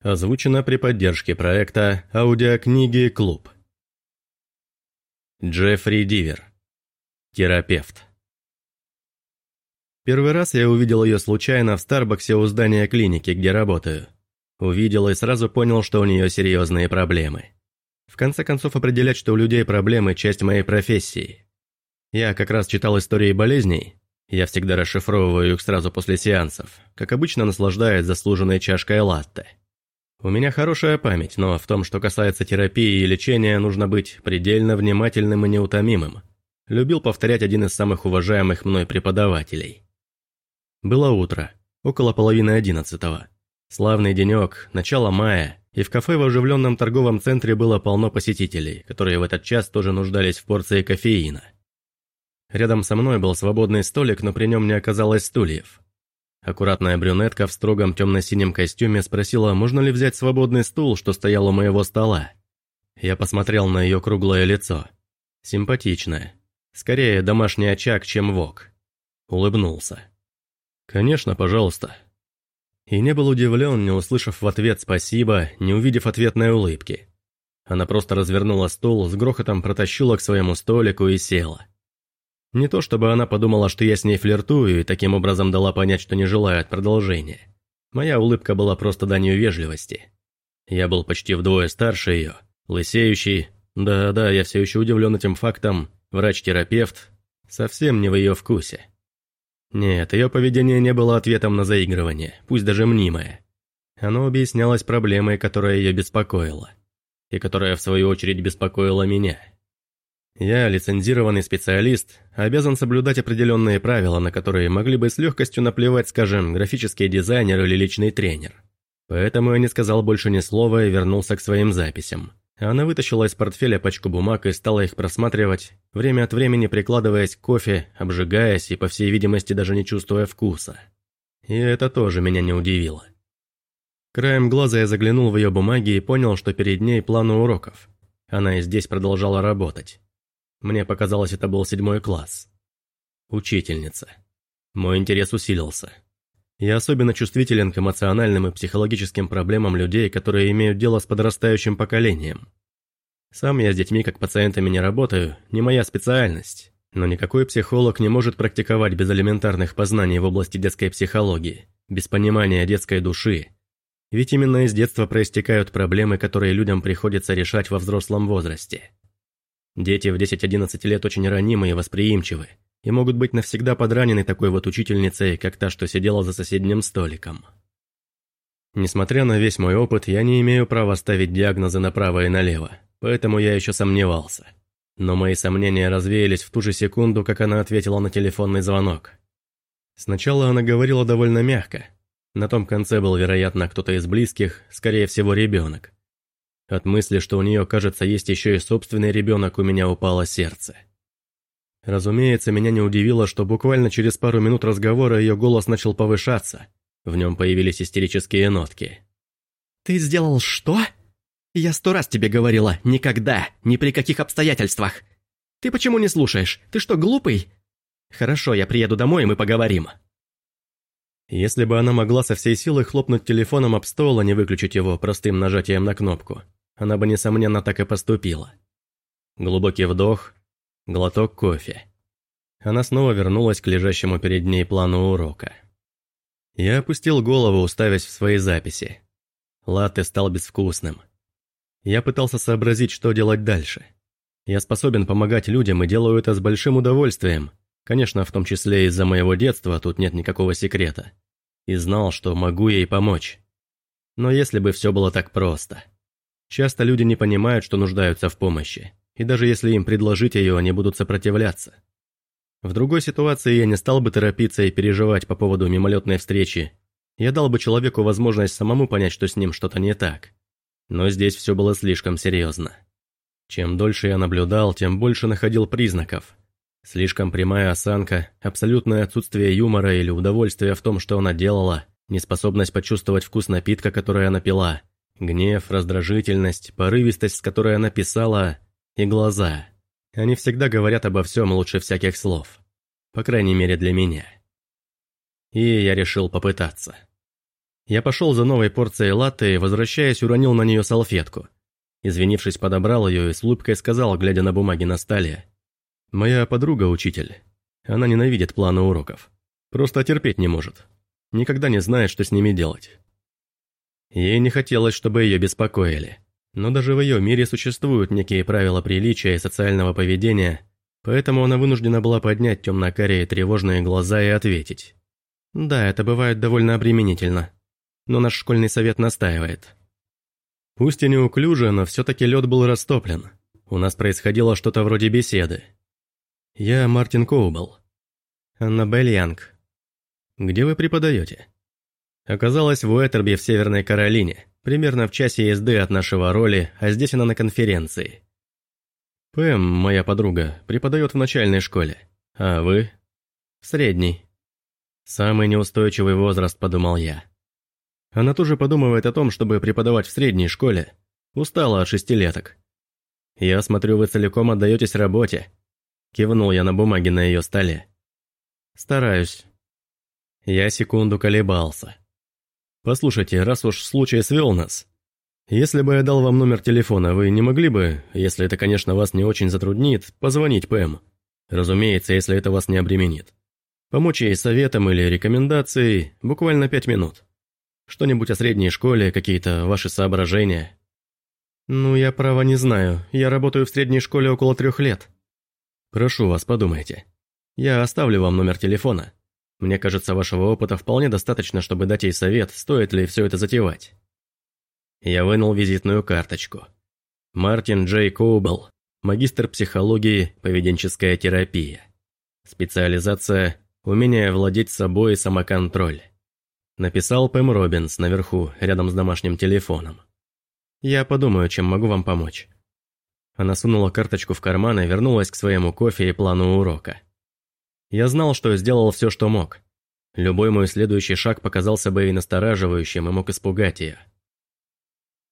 Озвучено при поддержке проекта «Аудиокниги Клуб». Джеффри Дивер. Терапевт. Первый раз я увидел ее случайно в Старбаксе у здания клиники, где работаю. Увидел и сразу понял, что у нее серьезные проблемы. В конце концов, определять, что у людей проблемы – часть моей профессии. Я как раз читал истории болезней. Я всегда расшифровываю их сразу после сеансов, как обычно наслаждаясь заслуженной чашкой латте. У меня хорошая память, но в том, что касается терапии и лечения, нужно быть предельно внимательным и неутомимым. Любил повторять один из самых уважаемых мной преподавателей. Было утро, около половины одиннадцатого. Славный денек, начало мая, и в кафе в оживленном торговом центре было полно посетителей, которые в этот час тоже нуждались в порции кофеина. Рядом со мной был свободный столик, но при нем не оказалось стульев. Аккуратная брюнетка в строгом темно-синем костюме спросила, можно ли взять свободный стул, что стоял у моего стола. Я посмотрел на ее круглое лицо. Симпатичное. Скорее, домашний очаг, чем вок. Улыбнулся. «Конечно, пожалуйста». И не был удивлен, не услышав в ответ «спасибо», не увидев ответной улыбки. Она просто развернула стул, с грохотом протащила к своему столику и села. Не то чтобы она подумала, что я с ней флиртую и таким образом дала понять, что не желает продолжения. Моя улыбка была просто данью вежливости. Я был почти вдвое старше ее, лысеющий, да-да, я все еще удивлен этим фактом, врач-терапевт, совсем не в ее вкусе. Нет, ее поведение не было ответом на заигрывание, пусть даже мнимое. Оно объяснялось проблемой, которая ее беспокоила. И которая, в свою очередь, беспокоила меня. Я, лицензированный специалист, обязан соблюдать определенные правила, на которые могли бы с легкостью наплевать, скажем, графический дизайнер или личный тренер. Поэтому я не сказал больше ни слова и вернулся к своим записям. Она вытащила из портфеля пачку бумаг и стала их просматривать, время от времени прикладываясь к кофе, обжигаясь и, по всей видимости, даже не чувствуя вкуса. И это тоже меня не удивило. Краем глаза я заглянул в ее бумаги и понял, что перед ней план уроков. Она и здесь продолжала работать. Мне показалось, это был седьмой класс. Учительница. Мой интерес усилился. Я особенно чувствителен к эмоциональным и психологическим проблемам людей, которые имеют дело с подрастающим поколением. Сам я с детьми как пациентами не работаю, не моя специальность. Но никакой психолог не может практиковать без элементарных познаний в области детской психологии, без понимания детской души. Ведь именно из детства проистекают проблемы, которые людям приходится решать во взрослом возрасте. Дети в 10-11 лет очень ранимы и восприимчивы, и могут быть навсегда подранены такой вот учительницей, как та, что сидела за соседним столиком. Несмотря на весь мой опыт, я не имею права ставить диагнозы направо и налево, поэтому я еще сомневался. Но мои сомнения развеялись в ту же секунду, как она ответила на телефонный звонок. Сначала она говорила довольно мягко. На том конце был, вероятно, кто-то из близких, скорее всего, ребенок. От мысли, что у нее, кажется, есть еще и собственный ребенок, у меня упало сердце. Разумеется, меня не удивило, что буквально через пару минут разговора ее голос начал повышаться. В нем появились истерические нотки. «Ты сделал что? Я сто раз тебе говорила, никогда, ни при каких обстоятельствах. Ты почему не слушаешь? Ты что, глупый? Хорошо, я приеду домой, и мы поговорим». Если бы она могла со всей силы хлопнуть телефоном об стол, а не выключить его простым нажатием на кнопку, она бы, несомненно, так и поступила. Глубокий вдох, глоток кофе. Она снова вернулась к лежащему перед ней плану урока. Я опустил голову, уставясь в свои записи. Латте стал безвкусным. Я пытался сообразить, что делать дальше. Я способен помогать людям и делаю это с большим удовольствием. Конечно, в том числе из-за моего детства, тут нет никакого секрета. И знал, что могу ей помочь. Но если бы все было так просто... Часто люди не понимают, что нуждаются в помощи, и даже если им предложить ее, они будут сопротивляться. В другой ситуации я не стал бы торопиться и переживать по поводу мимолетной встречи. Я дал бы человеку возможность самому понять, что с ним что-то не так. Но здесь все было слишком серьезно. Чем дольше я наблюдал, тем больше находил признаков. Слишком прямая осанка, абсолютное отсутствие юмора или удовольствия в том, что она делала, неспособность почувствовать вкус напитка, который она пила, Гнев, раздражительность, порывистость, с которой она писала, и глаза. Они всегда говорят обо всем лучше всяких слов. По крайней мере для меня. И я решил попытаться. Я пошел за новой порцией латте и, возвращаясь, уронил на нее салфетку. Извинившись, подобрал ее и с улыбкой сказал, глядя на бумаги на столе. «Моя подруга – учитель. Она ненавидит планы уроков. Просто терпеть не может. Никогда не знает, что с ними делать. Ей не хотелось, чтобы ее беспокоили. Но даже в ее мире существуют некие правила приличия и социального поведения, поэтому она вынуждена была поднять темно-карие тревожные глаза и ответить. «Да, это бывает довольно обременительно. Но наш школьный совет настаивает». Пусть и неуклюже, но все-таки лед был растоплен. У нас происходило что-то вроде беседы. «Я Мартин Коубл». «Аннабель Янг». «Где вы преподаете?» Оказалось в Уэттерби в Северной Каролине, примерно в часе езды от нашего роли, а здесь она на конференции. Пэм, моя подруга, преподает в начальной школе. А вы? В средней. Самый неустойчивый возраст, подумал я. Она тоже подумывает о том, чтобы преподавать в средней школе. Устала от шестилеток. Я смотрю, вы целиком отдаетесь работе. Кивнул я на бумаге на ее столе. Стараюсь. Я секунду колебался. Послушайте, раз уж случай свел нас, если бы я дал вам номер телефона, вы не могли бы, если это, конечно, вас не очень затруднит, позвонить Пэм? Разумеется, если это вас не обременит. Помочь ей советом или рекомендацией буквально пять минут. Что-нибудь о средней школе, какие-то ваши соображения. Ну, я право не знаю, я работаю в средней школе около трех лет. Прошу вас, подумайте. Я оставлю вам номер телефона. Мне кажется, вашего опыта вполне достаточно, чтобы дать ей совет, стоит ли все это затевать. Я вынул визитную карточку. Мартин Джей Коубл, магистр психологии, поведенческая терапия. Специализация – умение владеть собой и самоконтроль. Написал Пэм Робинс наверху, рядом с домашним телефоном. Я подумаю, чем могу вам помочь. Она сунула карточку в карман и вернулась к своему кофе и плану урока. Я знал, что сделал все, что мог. Любой мой следующий шаг показался бы и настораживающим, и мог испугать ее.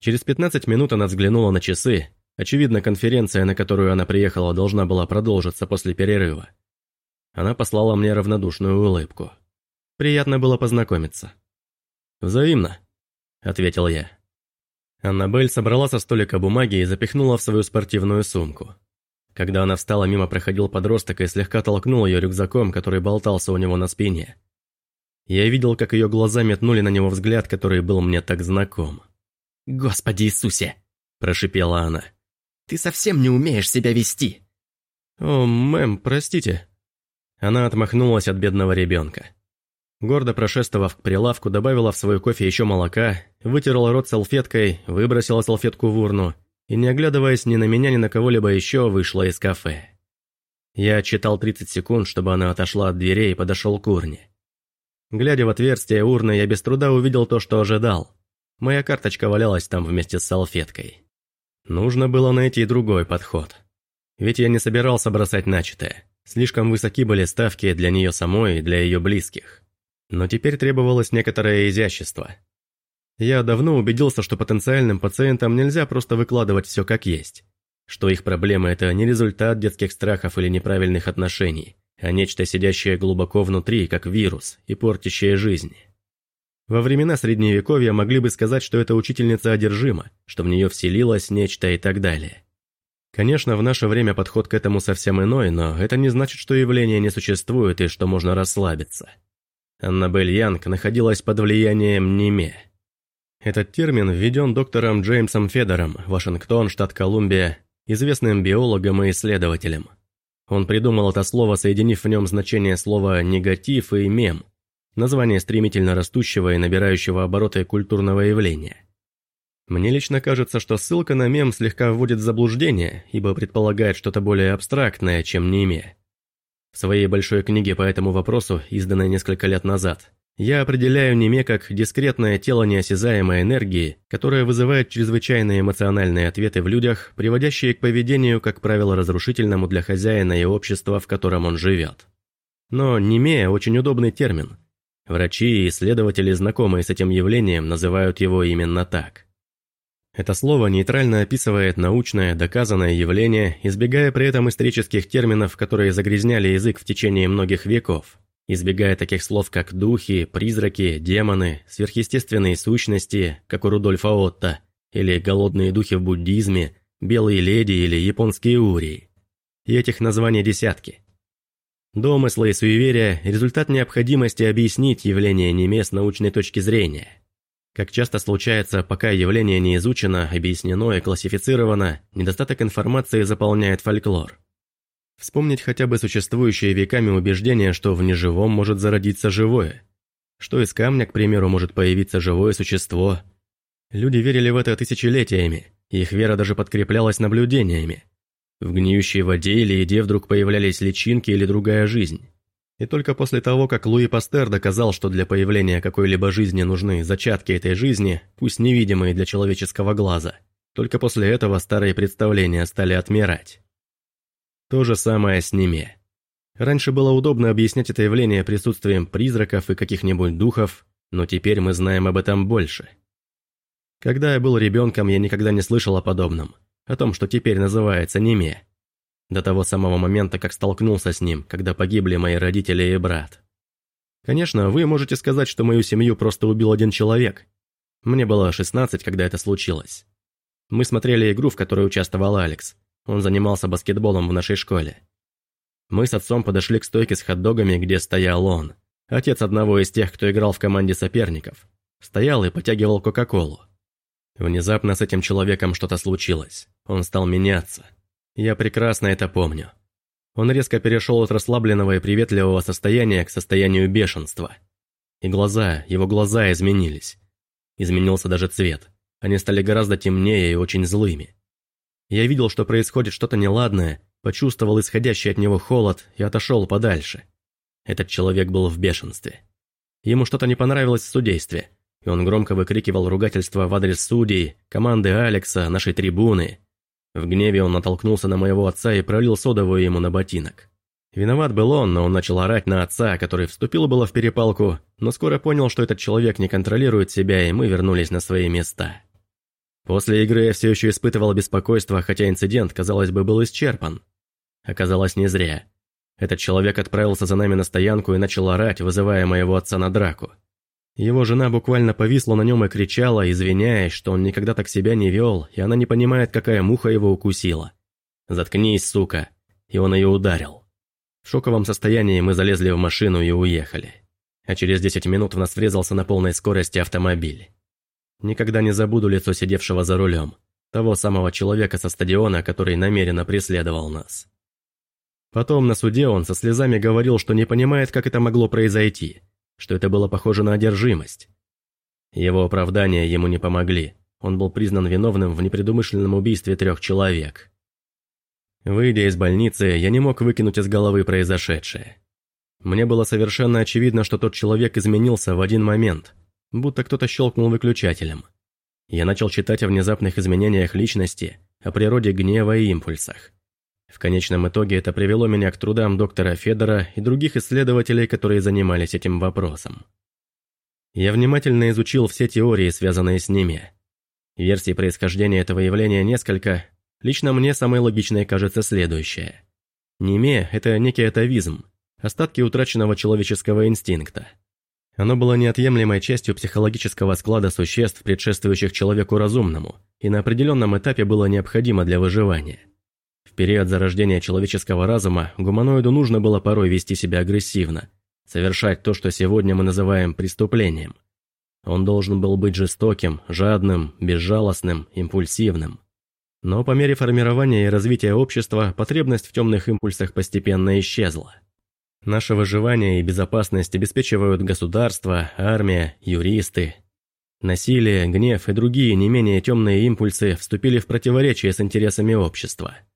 Через 15 минут она взглянула на часы. Очевидно, конференция, на которую она приехала, должна была продолжиться после перерыва. Она послала мне равнодушную улыбку. Приятно было познакомиться. «Взаимно», — ответил я. Аннабель собрала со столика бумаги и запихнула в свою спортивную сумку. Когда она встала, мимо проходил подросток и слегка толкнул ее рюкзаком, который болтался у него на спине. Я видел, как ее глаза метнули на него взгляд, который был мне так знаком. «Господи Иисусе!» – прошипела она. «Ты совсем не умеешь себя вести!» «О, мэм, простите». Она отмахнулась от бедного ребенка. Гордо прошествовав к прилавку, добавила в свой кофе еще молока, вытерла рот салфеткой, выбросила салфетку в урну – и, не оглядываясь ни на меня, ни на кого-либо еще, вышла из кафе. Я читал 30 секунд, чтобы она отошла от дверей и подошел к урне. Глядя в отверстие урны, я без труда увидел то, что ожидал. Моя карточка валялась там вместе с салфеткой. Нужно было найти другой подход. Ведь я не собирался бросать начатое. Слишком высоки были ставки для нее самой и для ее близких. Но теперь требовалось некоторое изящество. Я давно убедился, что потенциальным пациентам нельзя просто выкладывать все как есть. Что их проблемы – это не результат детских страхов или неправильных отношений, а нечто сидящее глубоко внутри, как вирус, и портящее жизнь. Во времена Средневековья могли бы сказать, что эта учительница одержима, что в нее вселилось нечто и так далее. Конечно, в наше время подход к этому совсем иной, но это не значит, что явление не существует и что можно расслабиться. Аннабель Янг находилась под влиянием Неме – этот термин введен доктором Джеймсом Федером, Вашингтон, штат Колумбия, известным биологом и исследователем. Он придумал это слово, соединив в нем значение слова «негатив» и «мем», название стремительно растущего и набирающего обороты культурного явления. Мне лично кажется, что ссылка на мем слегка вводит в заблуждение, ибо предполагает что-то более абстрактное, чем неме. В своей большой книге по этому вопросу, изданной несколько лет назад, я определяю неме как дискретное тело неосязаемой энергии, которое вызывает чрезвычайные эмоциональные ответы в людях, приводящие к поведению, как правило, разрушительному для хозяина и общества, в котором он живет. Но неме – очень удобный термин. Врачи и исследователи, знакомые с этим явлением, называют его именно так. Это слово нейтрально описывает научное, доказанное явление, избегая при этом исторических терминов, которые загрязняли язык в течение многих веков избегая таких слов, как духи, призраки, демоны, сверхъестественные сущности, как у Рудольфа Отто, или голодные духи в буддизме, белые леди или японские урии. И этих названий десятки. Домыслы и суеверия – результат необходимости объяснить явление неме с научной точки зрения. Как часто случается, пока явление не изучено, объяснено и классифицировано, недостаток информации заполняет фольклор. Вспомнить хотя бы существующие веками убеждения, что в неживом может зародиться живое. Что из камня, к примеру, может появиться живое существо. Люди верили в это тысячелетиями, их вера даже подкреплялась наблюдениями. В гниющей воде или еде вдруг появлялись личинки или другая жизнь. И только после того, как Луи Пастер доказал, что для появления какой-либо жизни нужны зачатки этой жизни, пусть невидимые для человеческого глаза, только после этого старые представления стали отмирать. То же самое с ними. Раньше было удобно объяснять это явление присутствием призраков и каких-нибудь духов, но теперь мы знаем об этом больше. Когда я был ребенком, я никогда не слышал о подобном – о том, что теперь называется Неме. До того самого момента, как столкнулся с ним, когда погибли мои родители и брат. Конечно, вы можете сказать, что мою семью просто убил один человек. Мне было 16, когда это случилось. Мы смотрели игру, в которой участвовал Алекс. Он занимался баскетболом в нашей школе. Мы с отцом подошли к стойке с хот-догами, где стоял он. Отец одного из тех, кто играл в команде соперников. Стоял и потягивал Кока-Колу. Внезапно с этим человеком что-то случилось. Он стал меняться. Я прекрасно это помню. Он резко перешел от расслабленного и приветливого состояния к состоянию бешенства. И глаза, его глаза изменились. Изменился даже цвет. Они стали гораздо темнее и очень злыми. Я видел, что происходит что-то неладное, почувствовал исходящий от него холод и отошел подальше. Этот человек был в бешенстве. Ему что-то не понравилось в судействе, и он громко выкрикивал ругательства в адрес судей, команды Алекса, нашей трибуны. В гневе он натолкнулся на моего отца и пролил содовую ему на ботинок. Виноват был он, но он начал орать на отца, который вступил было в перепалку, но скоро понял, что этот человек не контролирует себя, и мы вернулись на свои места. После игры я все еще испытывал беспокойство, хотя инцидент, казалось бы, был исчерпан. Оказалось, не зря. Этот человек отправился за нами на стоянку и начал орать, вызывая моего отца на драку. Его жена буквально повисла на нем и кричала, извиняясь, что он никогда так себя не вел, и она не понимает, какая муха его укусила. «Заткнись, сука!» И он ее ударил. В шоковом состоянии мы залезли в машину и уехали. А через 10 минут в нас врезался на полной скорости автомобиль. Никогда не забуду лицо сидевшего за рулем. Того самого человека со стадиона, который намеренно преследовал нас. Потом на суде он со слезами говорил, что не понимает, как это могло произойти – что это было похоже на одержимость. Его оправдания ему не помогли. Он был признан виновным в непредумышленном убийстве трех человек. Выйдя из больницы, я не мог выкинуть из головы произошедшее. Мне было совершенно очевидно, что тот человек изменился в один момент, будто кто-то щелкнул выключателем. Я начал читать о внезапных изменениях личности, о природе гнева и импульсах. В конечном итоге это привело меня к трудам доктора Федора и других исследователей, которые занимались этим вопросом. Я внимательно изучил все теории, связанные с ними. Версий происхождения этого явления несколько. Лично мне самой логичной кажется следующее. Неме – это некий атовизм, остатки утраченного человеческого инстинкта. Оно было неотъемлемой частью психологического склада существ, предшествующих человеку разумному, и на определенном этапе было необходимо для выживания период зарождения человеческого разума гуманоиду нужно было порой вести себя агрессивно, совершать то, что сегодня мы называем преступлением. Он должен был быть жестоким, жадным, безжалостным, импульсивным. Но по мере формирования и развития общества потребность в темных импульсах постепенно исчезла. Наше выживание и безопасность обеспечивают государство, армия, юристы. Насилие, гнев и другие не менее темные импульсы вступили в противоречие с интересами общества –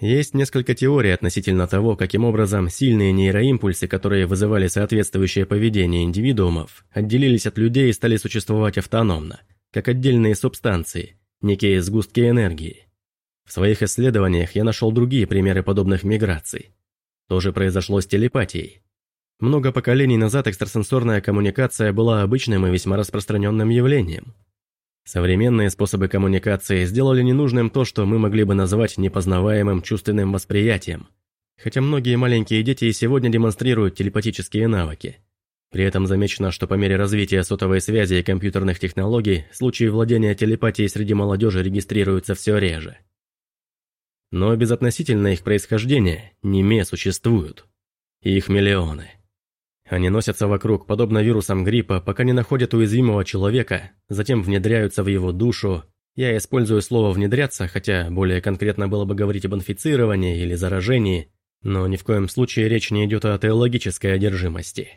есть несколько теорий относительно того, каким образом сильные нейроимпульсы, которые вызывали соответствующее поведение индивидуумов, отделились от людей и стали существовать автономно, как отдельные субстанции, некие сгустки энергии. В своих исследованиях я нашел другие примеры подобных миграций. То же произошло с телепатией. Много поколений назад экстрасенсорная коммуникация была обычным и весьма распространенным явлением – Современные способы коммуникации сделали ненужным то, что мы могли бы назвать непознаваемым чувственным восприятием. Хотя многие маленькие дети и сегодня демонстрируют телепатические навыки. При этом замечено, что по мере развития сотовой связи и компьютерных технологий случаи владения телепатией среди молодежи регистрируются все реже. Но безотносительно их происхождения, неме существуют. Их миллионы. Они носятся вокруг, подобно вирусам гриппа, пока не находят уязвимого человека, затем внедряются в его душу. Я использую слово «внедряться», хотя более конкретно было бы говорить об инфицировании или заражении, но ни в коем случае речь не идет о теологической одержимости.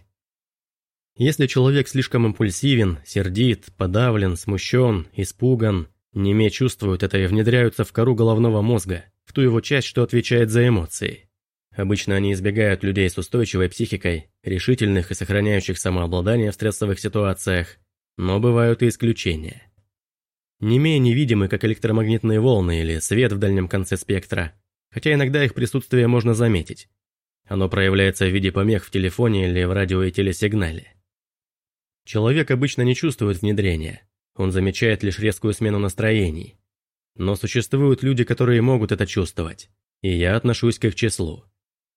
Если человек слишком импульсивен, сердит, подавлен, смущен, испуган, неме чувствуют это и внедряются в кору головного мозга, в ту его часть, что отвечает за эмоции. Обычно они избегают людей с устойчивой психикой, решительных и сохраняющих самообладание в стрессовых ситуациях, но бывают и исключения. Не менее невидимы, как электромагнитные волны или свет в дальнем конце спектра, хотя иногда их присутствие можно заметить. Оно проявляется в виде помех в телефоне или в радио и телесигнале. Человек обычно не чувствует внедрения, он замечает лишь резкую смену настроений. Но существуют люди, которые могут это чувствовать, и я отношусь к их числу.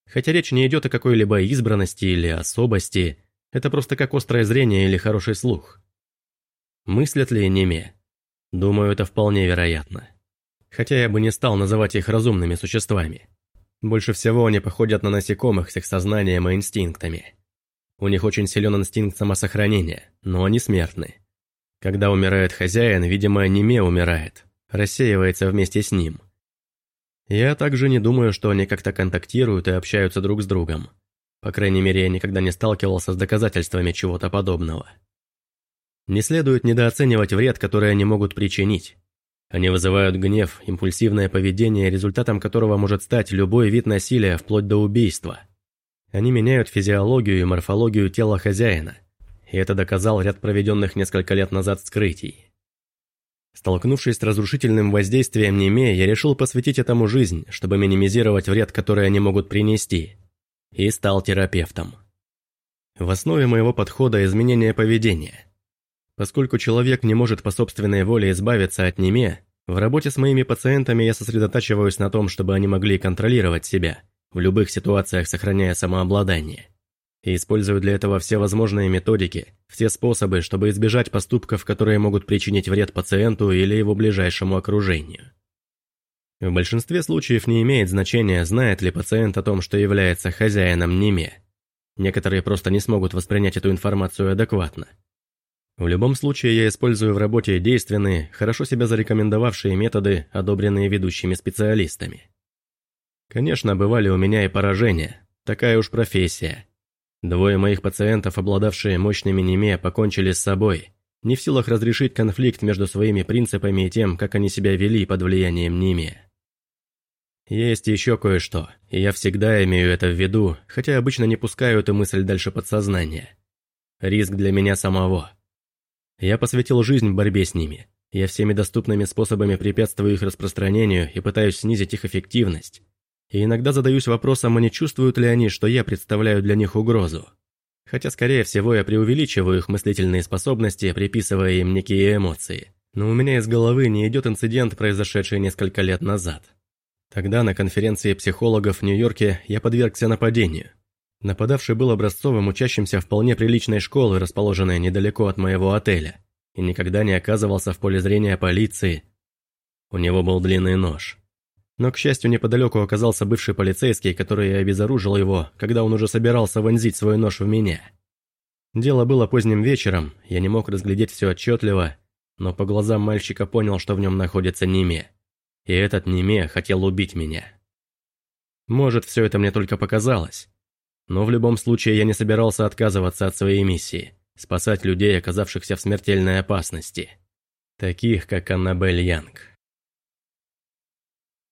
Хотя речь не идет о какой-либо избранности или особости, это просто как острое зрение или хороший слух. Мыслят ли неме? Думаю, это вполне вероятно. Хотя я бы не стал называть их разумными существами. Больше всего они походят на насекомых с их сознанием и инстинктами. У них очень силен инстинкт самосохранения, но они смертны. Когда умирает хозяин, видимо, неме умирает, рассеивается вместе с ним – я также не думаю, что они как-то контактируют и общаются друг с другом. По крайней мере, я никогда не сталкивался с доказательствами чего-то подобного. Не следует недооценивать вред, который они могут причинить. Они вызывают гнев, импульсивное поведение, результатом которого может стать любой вид насилия, вплоть до убийства. Они меняют физиологию и морфологию тела хозяина, и это доказал ряд проведенных несколько лет назад вскрытий. Столкнувшись с разрушительным воздействием Неме, я решил посвятить этому жизнь, чтобы минимизировать вред, который они могут принести. И стал терапевтом. В основе моего подхода изменение поведения. Поскольку человек не может по собственной воле избавиться от Неме, в работе с моими пациентами я сосредотачиваюсь на том, чтобы они могли контролировать себя, в любых ситуациях сохраняя самообладание и использую для этого все возможные методики, все способы, чтобы избежать поступков, которые могут причинить вред пациенту или его ближайшему окружению. В большинстве случаев не имеет значения, знает ли пациент о том, что является хозяином НИМЕ. Некоторые просто не смогут воспринять эту информацию адекватно. В любом случае я использую в работе действенные, хорошо себя зарекомендовавшие методы, одобренные ведущими специалистами. Конечно, бывали у меня и поражения, такая уж профессия – Двое моих пациентов, обладавшие мощными неме, покончили с собой, не в силах разрешить конфликт между своими принципами и тем, как они себя вели под влиянием неме. Есть еще кое-что, и я всегда имею это в виду, хотя обычно не пускаю эту мысль дальше подсознания. Риск для меня самого. Я посвятил жизнь борьбе с ними. Я всеми доступными способами препятствую их распространению и пытаюсь снизить их эффективность, и иногда задаюсь вопросом, а не чувствуют ли они, что я представляю для них угрозу. Хотя, скорее всего, я преувеличиваю их мыслительные способности, приписывая им некие эмоции. Но у меня из головы не идет инцидент, произошедший несколько лет назад. Тогда на конференции психологов в Нью-Йорке я подвергся нападению. Нападавший был образцовым учащимся вполне приличной школы, расположенной недалеко от моего отеля, и никогда не оказывался в поле зрения полиции. У него был длинный нож. Но, к счастью, неподалеку оказался бывший полицейский, который обезоружил его, когда он уже собирался вонзить свой нож в меня. Дело было поздним вечером, я не мог разглядеть все отчетливо, но по глазам мальчика понял, что в нем находится Неме. И этот Неме хотел убить меня. Может, все это мне только показалось. Но в любом случае я не собирался отказываться от своей миссии – спасать людей, оказавшихся в смертельной опасности. Таких, как Аннабель Янг.